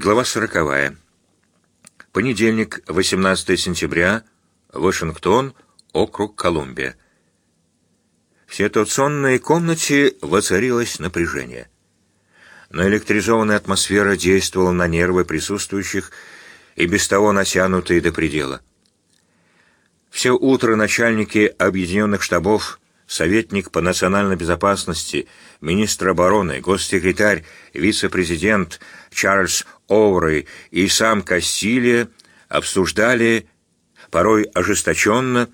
Глава сороковая. Понедельник, 18 сентября, Вашингтон, округ Колумбия. В ситуационной комнате воцарилось напряжение. Но электризованная атмосфера действовала на нервы присутствующих и без того натянутые до предела. Все утро начальники объединенных штабов советник по национальной безопасности, министр обороны, госсекретарь, вице-президент Чарльз Оурей и сам Кастилья обсуждали, порой ожесточенно,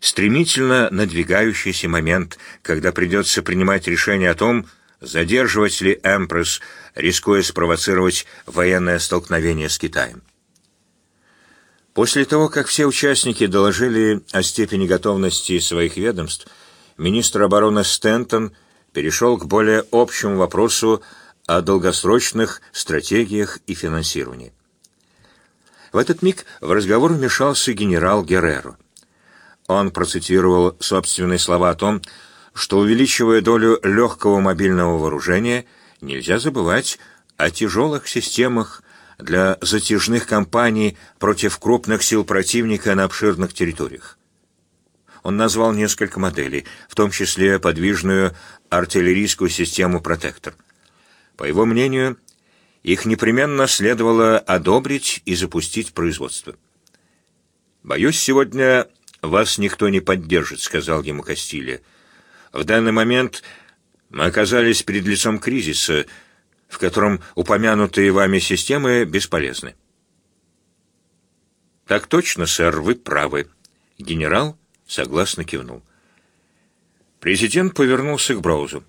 стремительно надвигающийся момент, когда придется принимать решение о том, задерживать ли Эмпресс, рискуя спровоцировать военное столкновение с Китаем. После того, как все участники доложили о степени готовности своих ведомств, министр обороны Стентон перешел к более общему вопросу о долгосрочных стратегиях и финансировании. В этот миг в разговор вмешался генерал Герреро. Он процитировал собственные слова о том, что, увеличивая долю легкого мобильного вооружения, нельзя забывать о тяжелых системах для затяжных кампаний против крупных сил противника на обширных территориях. Он назвал несколько моделей, в том числе подвижную артиллерийскую систему «Протектор». По его мнению, их непременно следовало одобрить и запустить производство. «Боюсь, сегодня вас никто не поддержит», — сказал ему Кастилья. «В данный момент мы оказались перед лицом кризиса, в котором упомянутые вами системы бесполезны». «Так точно, сэр, вы правы. Генерал согласно кивнул. Президент повернулся к Браузу.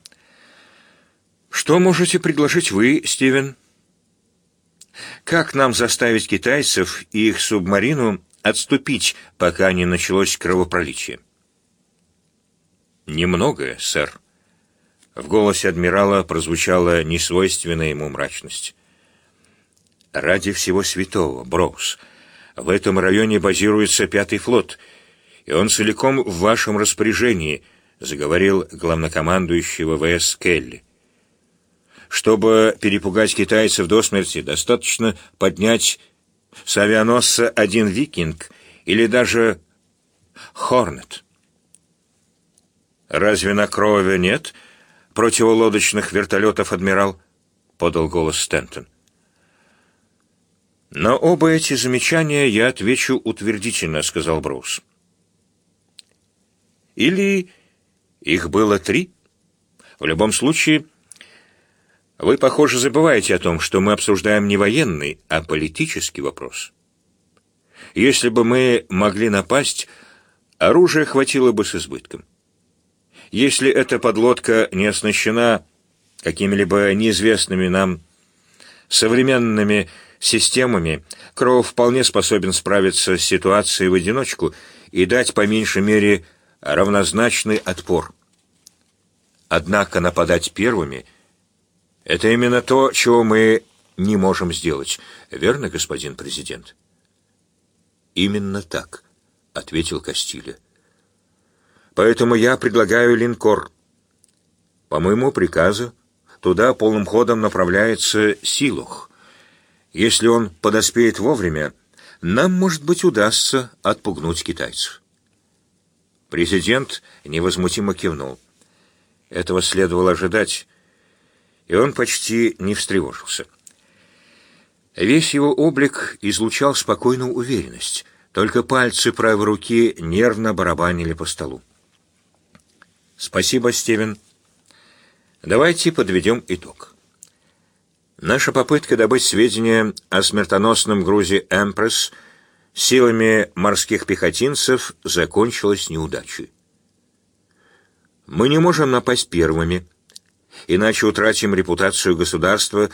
«Что можете предложить вы, Стивен?» «Как нам заставить китайцев и их субмарину отступить, пока не началось кровопролитие?» «Немногое, сэр». В голосе адмирала прозвучала несвойственная ему мрачность. «Ради всего святого, Броуз, в этом районе базируется пятый флот — и он целиком в вашем распоряжении», — заговорил главнокомандующий ВВС Келли. «Чтобы перепугать китайцев до смерти, достаточно поднять с авианосца один «Викинг» или даже «Хорнет». «Разве на крови нет противолодочных вертолетов, адмирал?» — подал голос Стентон. «На оба эти замечания я отвечу утвердительно», — сказал Броуз. Или их было три? В любом случае, вы, похоже, забываете о том, что мы обсуждаем не военный, а политический вопрос. Если бы мы могли напасть, оружия хватило бы с избытком. Если эта подлодка не оснащена какими-либо неизвестными нам современными системами, Кроу вполне способен справиться с ситуацией в одиночку и дать по меньшей мере равнозначный отпор. Однако нападать первыми — это именно то, чего мы не можем сделать. Верно, господин президент? Именно так, — ответил Кастиля. Поэтому я предлагаю линкор. По моему приказу, туда полным ходом направляется Силух. Если он подоспеет вовремя, нам, может быть, удастся отпугнуть китайцев. Президент невозмутимо кивнул. Этого следовало ожидать, и он почти не встревожился. Весь его облик излучал спокойную уверенность, только пальцы правой руки нервно барабанили по столу. «Спасибо, Стивен. Давайте подведем итог. Наша попытка добыть сведения о смертоносном грузе «Эмпресс» силами морских пехотинцев закончилась неудачей. Мы не можем напасть первыми, иначе утратим репутацию государства,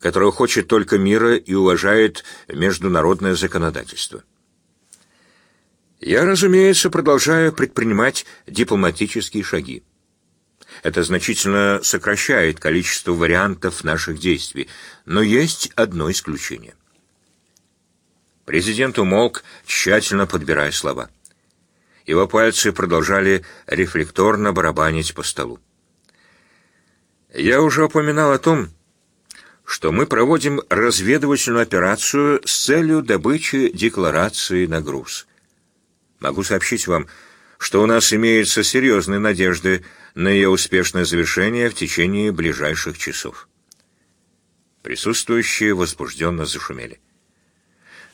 которое хочет только мира и уважает международное законодательство. Я, разумеется, продолжаю предпринимать дипломатические шаги. Это значительно сокращает количество вариантов наших действий, но есть одно исключение. Президент умолк, тщательно подбирая слова. Его пальцы продолжали рефлекторно барабанить по столу. Я уже упоминал о том, что мы проводим разведывательную операцию с целью добычи декларации на груз. Могу сообщить вам, что у нас имеются серьезные надежды на ее успешное завершение в течение ближайших часов. Присутствующие возбужденно зашумели.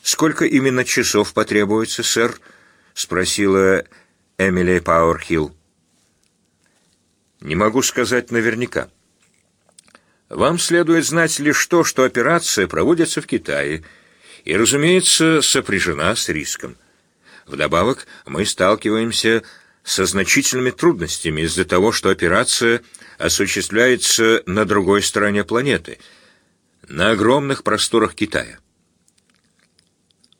«Сколько именно часов потребуется, сэр?» — спросила Эмили Пауэрхилл. «Не могу сказать наверняка. Вам следует знать лишь то, что операция проводится в Китае и, разумеется, сопряжена с риском. Вдобавок, мы сталкиваемся со значительными трудностями из-за того, что операция осуществляется на другой стороне планеты, на огромных просторах Китая.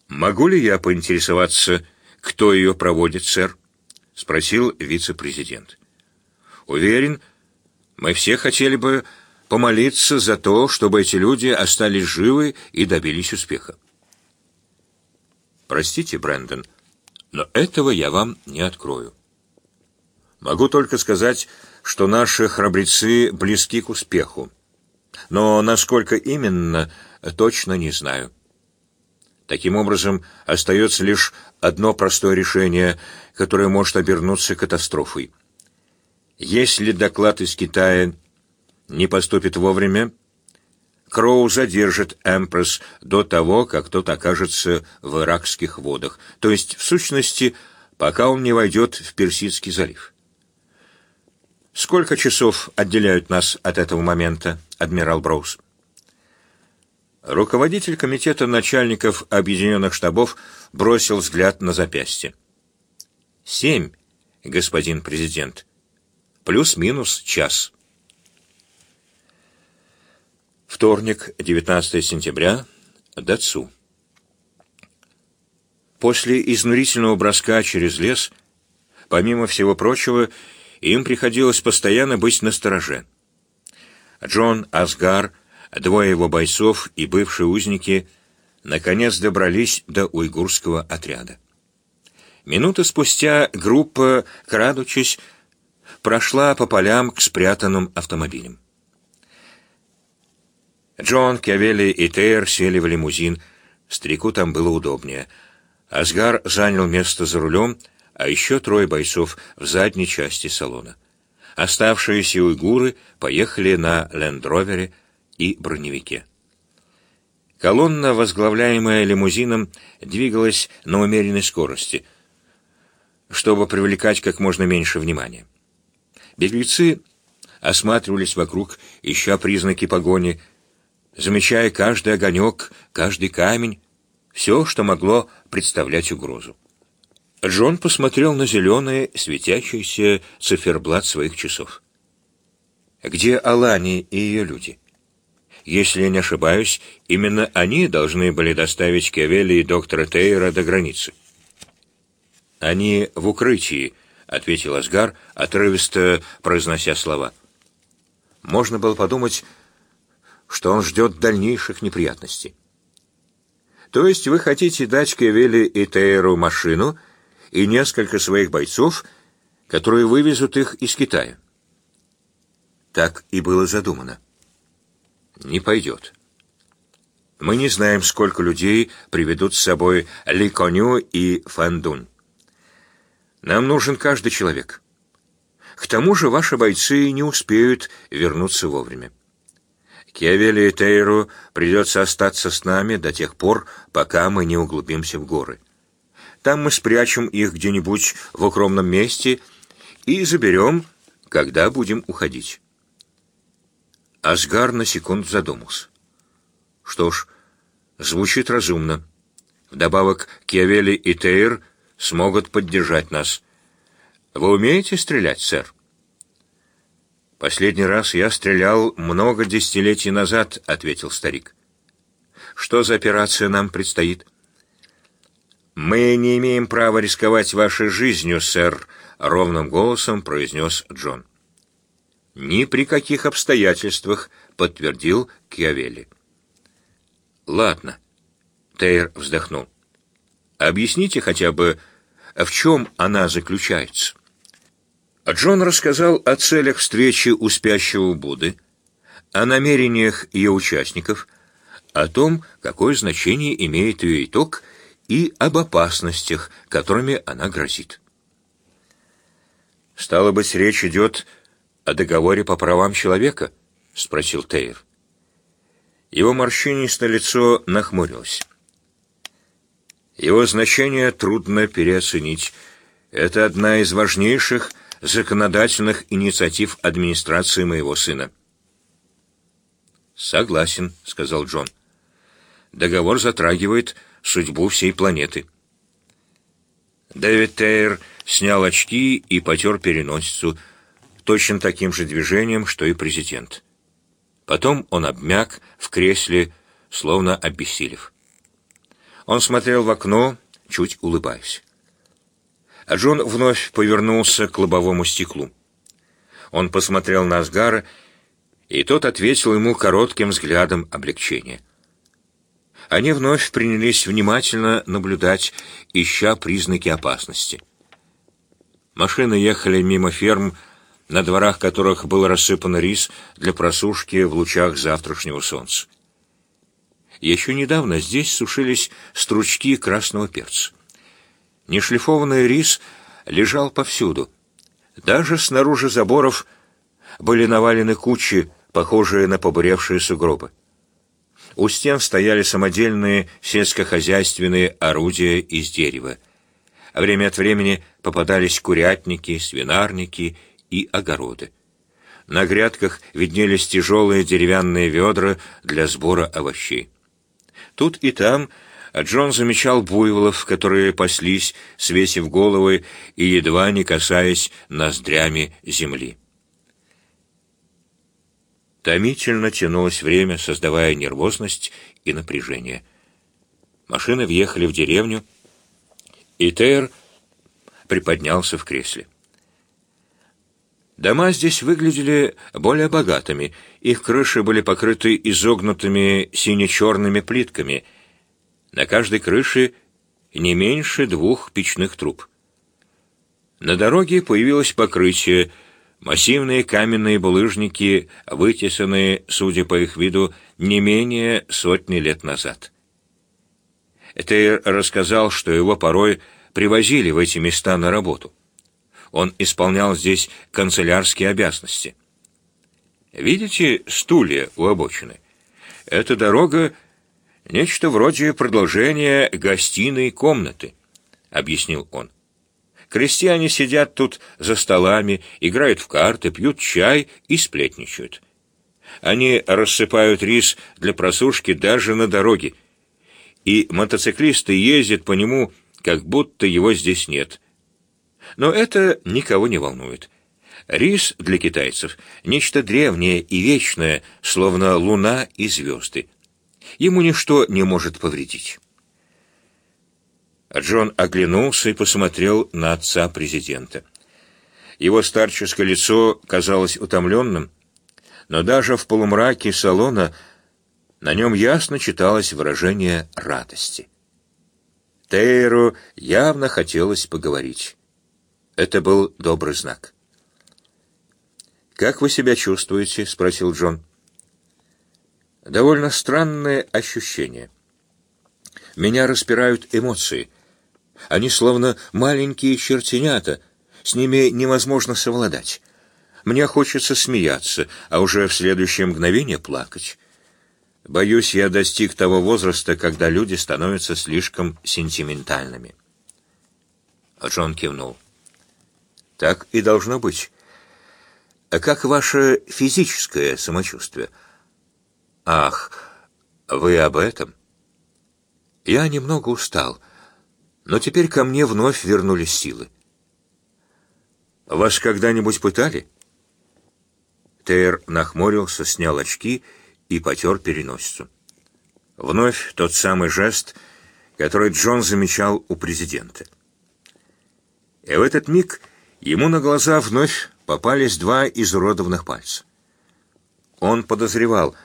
«Могу ли я поинтересоваться, кто ее проводит, сэр?» — спросил вице-президент. «Уверен, мы все хотели бы помолиться за то, чтобы эти люди остались живы и добились успеха. Простите, Брэндон, но этого я вам не открою. Могу только сказать, что наши храбрецы близки к успеху. Но насколько именно, точно не знаю. Таким образом, остается лишь одно простое решение, которое может обернуться катастрофой. Если доклад из Китая не поступит вовремя, Кроу задержит Эмпресс до того, как тот окажется в иракских водах, то есть, в сущности, пока он не войдет в Персидский залив. Сколько часов отделяют нас от этого момента, адмирал Броуз? Руководитель комитета начальников объединенных штабов бросил взгляд на запястье. Семь, господин президент. Плюс-минус час. Вторник, 19 сентября, Дацу. После изнурительного броска через лес, помимо всего прочего, им приходилось постоянно быть настороже. Джон, Асгар, двое его бойцов и бывшие узники наконец добрались до уйгурского отряда. Минуты спустя группа, крадучись, прошла по полям к спрятанным автомобилям. Джон, Кявели и Тейр сели в лимузин. Старику там было удобнее. Асгар занял место за рулем, а еще трое бойцов в задней части салона. Оставшиеся уйгуры поехали на лендровере и броневике. Колонна, возглавляемая лимузином, двигалась на умеренной скорости, чтобы привлекать как можно меньше внимания. Беглецы осматривались вокруг, ища признаки погони, замечая каждый огонек, каждый камень, все, что могло представлять угрозу. Джон посмотрел на зеленый, светящийся циферблат своих часов. Где Алани и ее люди? Если не ошибаюсь, именно они должны были доставить Кевели и доктора Тейра до границы. «Они в укрытии», — ответил Асгар, отрывисто произнося слова. Можно было подумать, что он ждет дальнейших неприятностей. То есть вы хотите дать Кевели и Тейру машину и несколько своих бойцов, которые вывезут их из Китая? Так и было задумано. Не пойдет. Мы не знаем, сколько людей приведут с собой Ли Коню и Фандунь. Нам нужен каждый человек. К тому же ваши бойцы не успеют вернуться вовремя. Кевели и Тейру придется остаться с нами до тех пор, пока мы не углубимся в горы. Там мы спрячем их где-нибудь в укромном месте и заберем, когда будем уходить. Асгар на секунду задумался. Что ж, звучит разумно. Вдобавок, Кевели и Тейр смогут поддержать нас. Вы умеете стрелять, сэр? «Последний раз я стрелял много десятилетий назад», — ответил старик. «Что за операция нам предстоит?» «Мы не имеем права рисковать вашей жизнью, сэр», — ровным голосом произнес Джон. «Ни при каких обстоятельствах», — подтвердил Киавелли. «Ладно», — Тейр вздохнул. «Объясните хотя бы, в чем она заключается?» Джон рассказал о целях встречи у спящего Будды, о намерениях ее участников, о том, какое значение имеет ее итог, и об опасностях, которыми она грозит. «Стало быть, речь идет о договоре по правам человека?» — спросил Тейр. Его морщинистое лицо нахмурилось. Его значение трудно переоценить. Это одна из важнейших законодательных инициатив администрации моего сына. «Согласен», — сказал Джон. «Договор затрагивает судьбу всей планеты». Дэвид Тейр снял очки и потер переносицу точно таким же движением, что и президент. Потом он обмяк в кресле, словно обессилев. Он смотрел в окно, чуть улыбаясь. А Джон вновь повернулся к лобовому стеклу. Он посмотрел на Асгара, и тот ответил ему коротким взглядом облегчения. Они вновь принялись внимательно наблюдать, ища признаки опасности. Машины ехали мимо ферм, на дворах которых был рассыпан рис для просушки в лучах завтрашнего солнца. Еще недавно здесь сушились стручки красного перца. Нешлифованный рис лежал повсюду. Даже снаружи заборов были навалены кучи, похожие на побуревшие сугробы. У стен стояли самодельные сельскохозяйственные орудия из дерева. Время от времени попадались курятники, свинарники и огороды. На грядках виднелись тяжелые деревянные ведра для сбора овощей. Тут и там Джон замечал буйволов, которые паслись, свесив головы и едва не касаясь ноздрями земли. Томительно тянулось время, создавая нервозность и напряжение. Машины въехали в деревню, и Тейр приподнялся в кресле. Дома здесь выглядели более богатыми, их крыши были покрыты изогнутыми сине-черными плитками. На каждой крыше не меньше двух печных труб. На дороге появилось покрытие, массивные каменные булыжники, вытесанные, судя по их виду, не менее сотни лет назад. Этейр рассказал, что его порой привозили в эти места на работу. Он исполнял здесь канцелярские обязанности. Видите стулья у обочины? Эта дорога — нечто вроде продолжения гостиной комнаты, — объяснил он. Крестьяне сидят тут за столами, играют в карты, пьют чай и сплетничают. Они рассыпают рис для просушки даже на дороге, и мотоциклисты ездят по нему, как будто его здесь нет — но это никого не волнует. Рис для китайцев — нечто древнее и вечное, словно луна и звезды. Ему ничто не может повредить. Джон оглянулся и посмотрел на отца президента. Его старческое лицо казалось утомленным, но даже в полумраке салона на нем ясно читалось выражение радости. Тейру явно хотелось поговорить. Это был добрый знак. «Как вы себя чувствуете?» — спросил Джон. «Довольно странное ощущение. Меня распирают эмоции. Они словно маленькие чертенята, с ними невозможно совладать. Мне хочется смеяться, а уже в следующее мгновение плакать. Боюсь, я достиг того возраста, когда люди становятся слишком сентиментальными». Джон кивнул. Так и должно быть. А как ваше физическое самочувствие? Ах, вы об этом? Я немного устал, но теперь ко мне вновь вернулись силы. Вас когда-нибудь пытали? Тейр нахмурился, снял очки и потер переносицу. Вновь тот самый жест, который Джон замечал у президента. И в этот миг Ему на глаза вновь попались два изуродованных пальца. Он подозревал,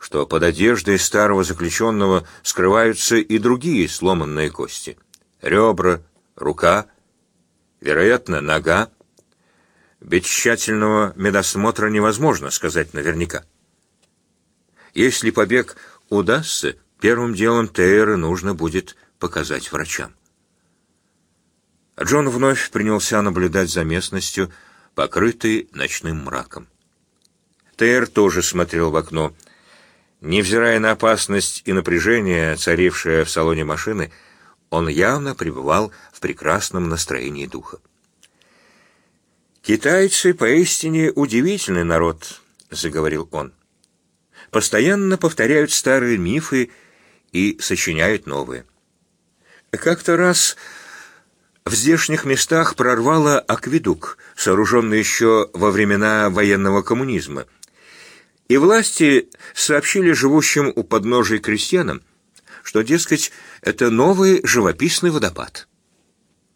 что под одеждой старого заключенного скрываются и другие сломанные кости. Ребра, рука, вероятно, нога. Без тщательного медосмотра невозможно сказать наверняка. Если побег удастся, первым делом Тейра нужно будет показать врачам. Джон вновь принялся наблюдать за местностью, покрытой ночным мраком. Тейр тоже смотрел в окно. Невзирая на опасность и напряжение, царившее в салоне машины, он явно пребывал в прекрасном настроении духа. «Китайцы поистине удивительный народ», — заговорил он. «Постоянно повторяют старые мифы и сочиняют новые. Как-то раз в здешних местах прорвало акведук, сооруженный еще во времена военного коммунизма, и власти сообщили живущим у подножия крестьянам, что, дескать, это новый живописный водопад.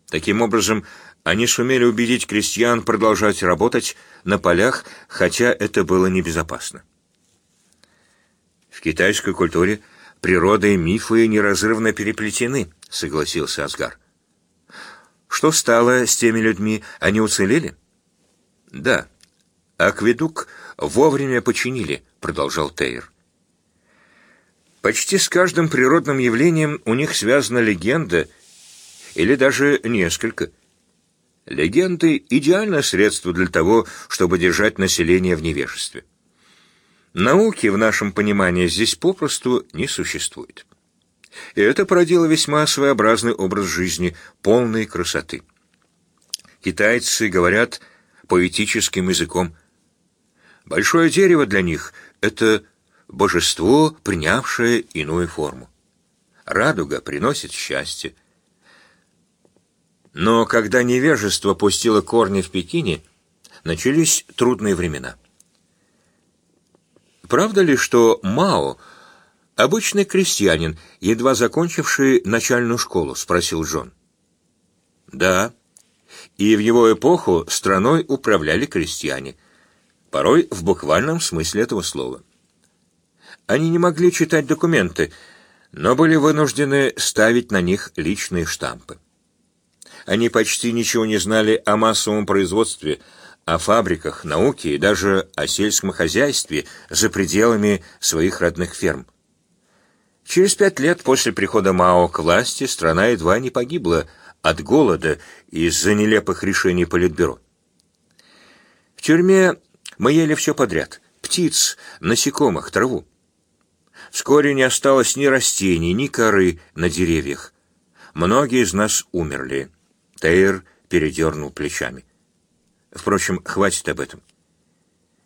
Таким образом, они сумели убедить крестьян продолжать работать на полях, хотя это было небезопасно. В китайской культуре природа и мифы неразрывно переплетены, согласился Асгар. Что стало с теми людьми? Они уцелели? Да. Акведук вовремя починили, продолжал Тейр. Почти с каждым природным явлением у них связана легенда или даже несколько – Легенды — идеальное средство для того, чтобы держать население в невежестве. Науки, в нашем понимании, здесь попросту не существует. И это породило весьма своеобразный образ жизни, полной красоты. Китайцы говорят поэтическим языком. Большое дерево для них — это божество, принявшее иную форму. Радуга приносит счастье, но когда невежество пустило корни в Пекине, начались трудные времена. Правда ли, что Мао — обычный крестьянин, едва закончивший начальную школу? — спросил Джон. Да. И в его эпоху страной управляли крестьяне, порой в буквальном смысле этого слова. Они не могли читать документы, но были вынуждены ставить на них личные штампы. Они почти ничего не знали о массовом производстве, о фабриках, науке и даже о сельском хозяйстве за пределами своих родных ферм. Через пять лет после прихода Мао к власти страна едва не погибла от голода из-за нелепых решений Политбюро. В тюрьме мы ели все подряд — птиц, насекомых, траву. Вскоре не осталось ни растений, ни коры на деревьях. Многие из нас умерли. Тейр передернул плечами. Впрочем, хватит об этом.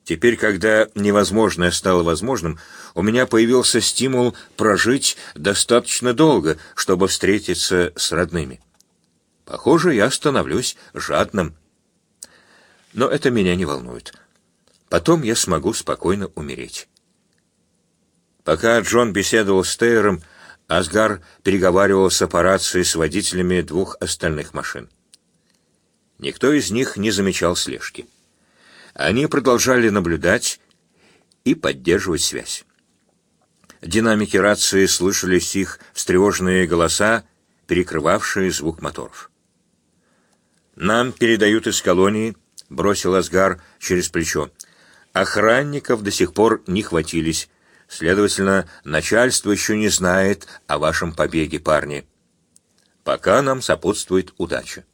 Теперь, когда невозможное стало возможным, у меня появился стимул прожить достаточно долго, чтобы встретиться с родными. Похоже, я становлюсь жадным. Но это меня не волнует. Потом я смогу спокойно умереть. Пока Джон беседовал с Тейером, Асгар переговаривался по рации с водителями двух остальных машин. Никто из них не замечал слежки. Они продолжали наблюдать и поддерживать связь. Динамики рации слышались их встревоженные голоса, перекрывавшие звук моторов. «Нам передают из колонии», — бросил Асгар через плечо. «Охранников до сих пор не хватились. Следовательно, начальство еще не знает о вашем побеге, парни. Пока нам сопутствует удача.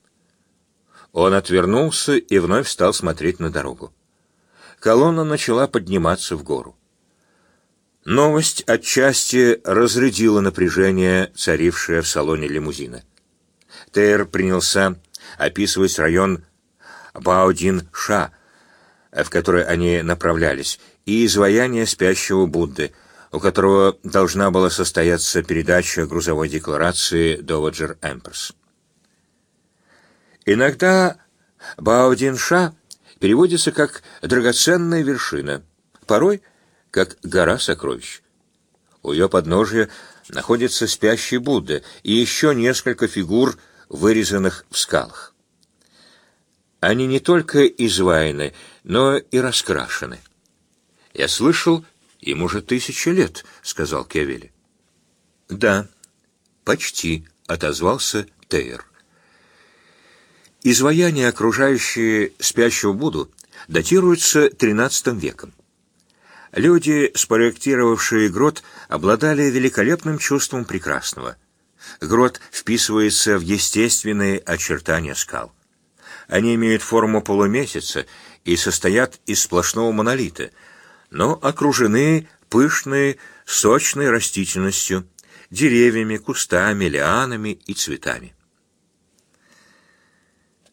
Он отвернулся и вновь стал смотреть на дорогу. Колонна начала подниматься в гору. Новость отчасти разрядила напряжение, царившее в салоне лимузина. Тейр принялся описывать район Баодин-Ша, в который они направлялись, и изваяние спящего Будды, у которого должна была состояться передача грузовой декларации Доваджер Эмперс. Иногда Баодинша переводится как «драгоценная вершина», порой как «гора сокровищ». У ее подножия находится спящий Будда и еще несколько фигур, вырезанных в скалах. Они не только изваяны, но и раскрашены. «Я слышал, им уже тысяча лет», — сказал Кевели. «Да, почти», — отозвался Тейр. Изваяния, окружающие спящего Будду, датируются XIII веком. Люди, спроектировавшие грот, обладали великолепным чувством прекрасного. Грот вписывается в естественные очертания скал. Они имеют форму полумесяца и состоят из сплошного монолита, но окружены пышной, сочной растительностью, деревьями, кустами, лианами и цветами.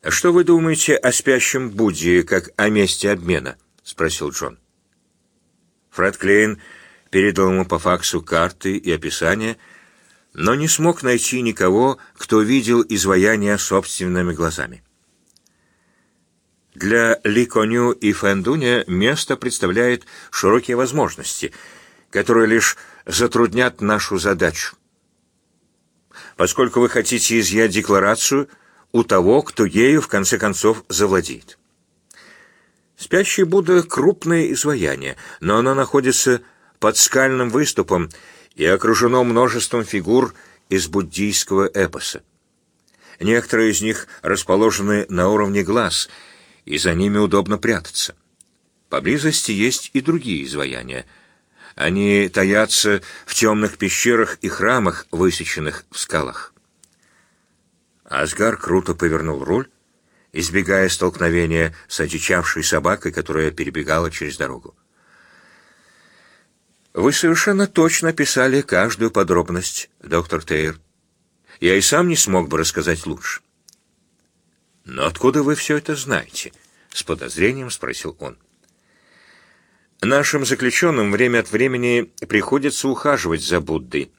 «Что вы думаете о спящем Будде, как о месте обмена?» — спросил Джон. Фред Клейн передал ему по факсу карты и описания, но не смог найти никого, кто видел изваяние собственными глазами. Для Ли Коню и Фэндуня место представляет широкие возможности, которые лишь затруднят нашу задачу. Поскольку вы хотите изъять декларацию у того, кто ею в конце концов завладеет. Спящий Будда — крупное изваяние, но оно находится под скальным выступом и окружено множеством фигур из буддийского эпоса. Некоторые из них расположены на уровне глаз, и за ними удобно прятаться. Поблизости есть и другие изваяния. Они таятся в темных пещерах и храмах, высеченных в скалах. Асгар круто повернул руль, избегая столкновения с одичавшей собакой, которая перебегала через дорогу. «Вы совершенно точно описали каждую подробность, доктор Тейр. Я и сам не смог бы рассказать лучше». «Но откуда вы все это знаете?» — с подозрением спросил он. «Нашим заключенным время от времени приходится ухаживать за Буддой.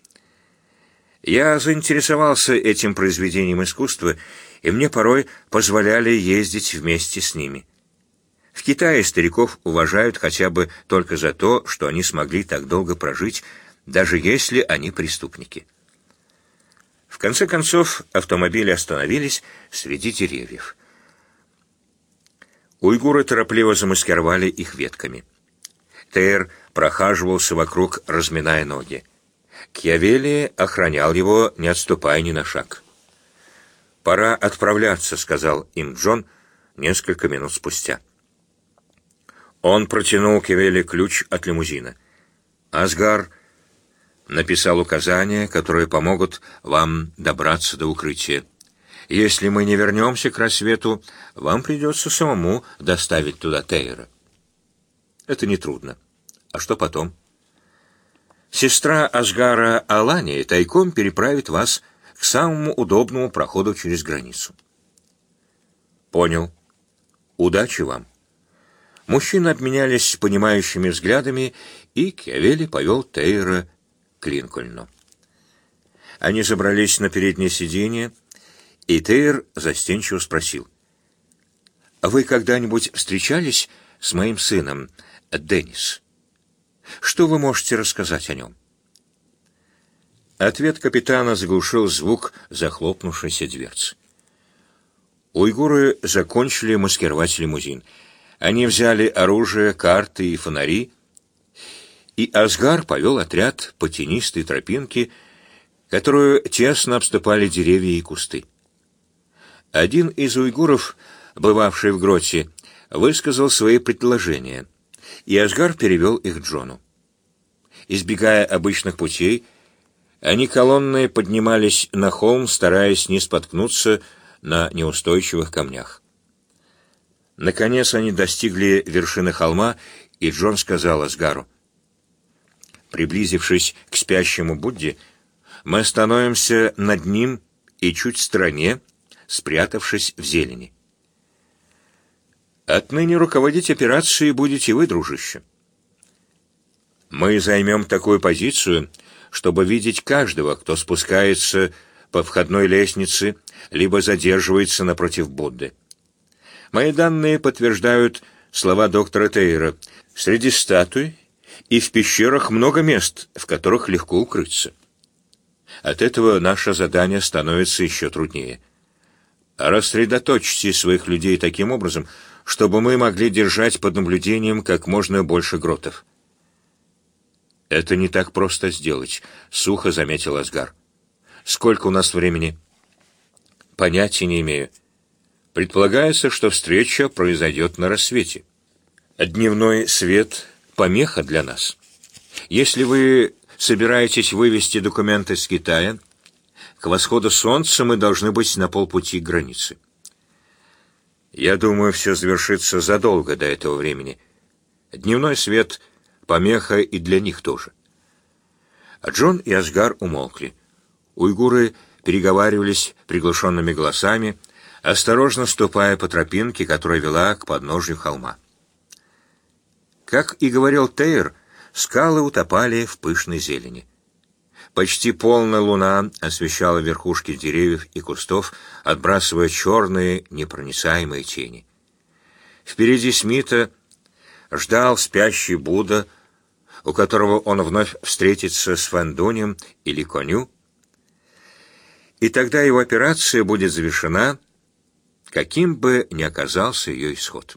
Я заинтересовался этим произведением искусства и мне порой позволяли ездить вместе с ними. В Китае стариков уважают хотя бы только за то, что они смогли так долго прожить, даже если они преступники. Конце концов, автомобили остановились среди деревьев. Уйгуры торопливо замаскировали их ветками. Тейр прохаживался вокруг, разминая ноги. Кьявели охранял его, не отступая ни на шаг. «Пора отправляться», — сказал им Джон несколько минут спустя. Он протянул Кевели ключ от лимузина. Асгар написал указания, которые помогут вам добраться до укрытия. Если мы не вернемся к рассвету, вам придется самому доставить туда Тейра. Это нетрудно. А что потом? Сестра Асгара Алани тайком переправит вас к самому удобному проходу через границу. Понял. Удачи вам. Мужчины обменялись понимающими взглядами, и Киавели повел Тейра к Линкольну. Они забрались на переднее сиденье, и Тейр застенчиво спросил. «А вы когда-нибудь встречались с моим сыном, Деннис? Что вы можете рассказать о нем?» Ответ капитана заглушил звук захлопнувшейся дверцы. Уйгуры закончили маскировать лимузин. Они взяли оружие, карты и фонари, и Асгар повел отряд по тенистой тропинке, которую тесно обступали деревья и кусты. Один из уйгуров, бывавший в гроте, высказал свои предложения, и Асгар перевел их Джону. Избегая обычных путей, они колонны поднимались на холм, стараясь не споткнуться на неустойчивых камнях. Наконец они достигли вершины холма, и Джон сказал Асгару. Приблизившись к спящему Будде, мы остановимся над ним и чуть в стороне, спрятавшись в зелени. Отныне руководить операцией будете вы, дружище. Мы займем такую позицию, чтобы видеть каждого, кто спускается по входной лестнице, либо задерживается напротив Будды. Мои данные подтверждают слова доктора Тейра. Среди статуй и в пещерах много мест, в которых легко укрыться. От этого наше задание становится еще труднее. Рассредоточьте своих людей таким образом, чтобы мы могли держать под наблюдением как можно больше гротов. «Это не так просто сделать», — сухо заметил Асгар. «Сколько у нас времени?» «Понятия не имею. Предполагается, что встреча произойдет на рассвете. Дневной свет помеха для нас. Если вы собираетесь вывести документы с Китая, к восходу солнца мы должны быть на полпути к границе. Я думаю, все завершится задолго до этого времени. Дневной свет — помеха и для них тоже. А Джон и Асгар умолкли. Уйгуры переговаривались приглушенными голосами, осторожно ступая по тропинке, которая вела к подножью холма. Как и говорил Тейр, скалы утопали в пышной зелени. Почти полная луна освещала верхушки деревьев и кустов, отбрасывая черные непроницаемые тени. Впереди Смита ждал спящий Будда, у которого он вновь встретится с Вандунем или Коню, и тогда его операция будет завершена, каким бы ни оказался ее исход.